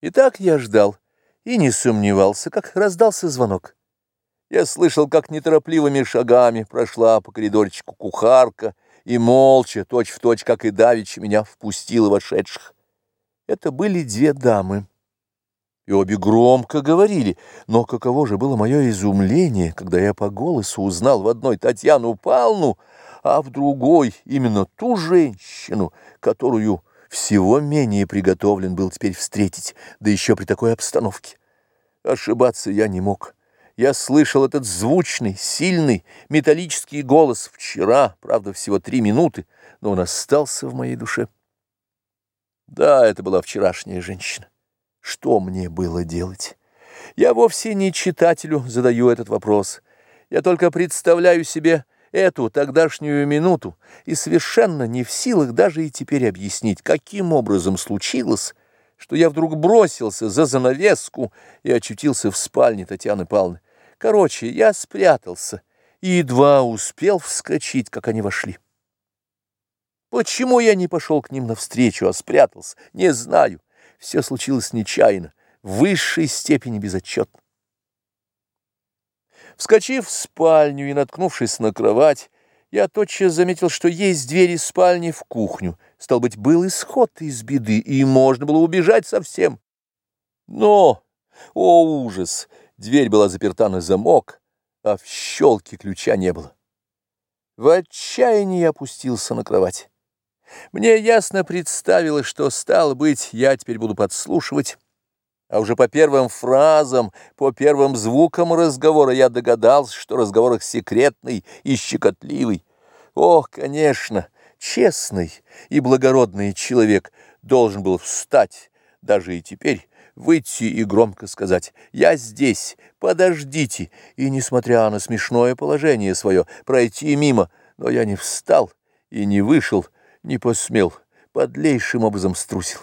И так я ждал и не сомневался, как раздался звонок. Я слышал, как неторопливыми шагами прошла по коридорчику кухарка и молча, точь-в-точь, точь, как и давеча, меня впустила вошедших. Это были две дамы. И обе громко говорили, но каково же было мое изумление, когда я по голосу узнал в одной Татьяну Павловну, а в другой именно ту женщину, которую всего менее приготовлен был теперь встретить, да еще при такой обстановке. Ошибаться я не мог. Я слышал этот звучный, сильный, металлический голос вчера, правда, всего три минуты, но он остался в моей душе. Да, это была вчерашняя женщина. Что мне было делать? Я вовсе не читателю задаю этот вопрос. Я только представляю себе эту тогдашнюю минуту и совершенно не в силах даже и теперь объяснить, каким образом случилось, что я вдруг бросился за занавеску и очутился в спальне Татьяны Павловны. Короче, я спрятался и едва успел вскочить, как они вошли. Почему я не пошел к ним навстречу, а спрятался, не знаю. Все случилось нечаянно, в высшей степени безотчетно. Вскочив в спальню и наткнувшись на кровать, я тотчас заметил, что есть дверь из спальни в кухню. Стал быть, был исход из беды, и можно было убежать совсем. Но, о ужас, дверь была заперта на замок, а в щелке ключа не было. В отчаянии опустился на кровать. Мне ясно представилось, что, стало быть, я теперь буду подслушивать, а уже по первым фразам, по первым звукам разговора я догадался, что разговор их секретный и щекотливый. Ох, конечно, честный и благородный человек должен был встать, даже и теперь, выйти и громко сказать «Я здесь, подождите», и, несмотря на смешное положение свое, пройти мимо, но я не встал и не вышел, не посмел, подлейшим образом струсил.